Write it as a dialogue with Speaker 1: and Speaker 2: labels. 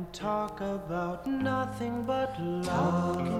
Speaker 1: and talk about nothing but love.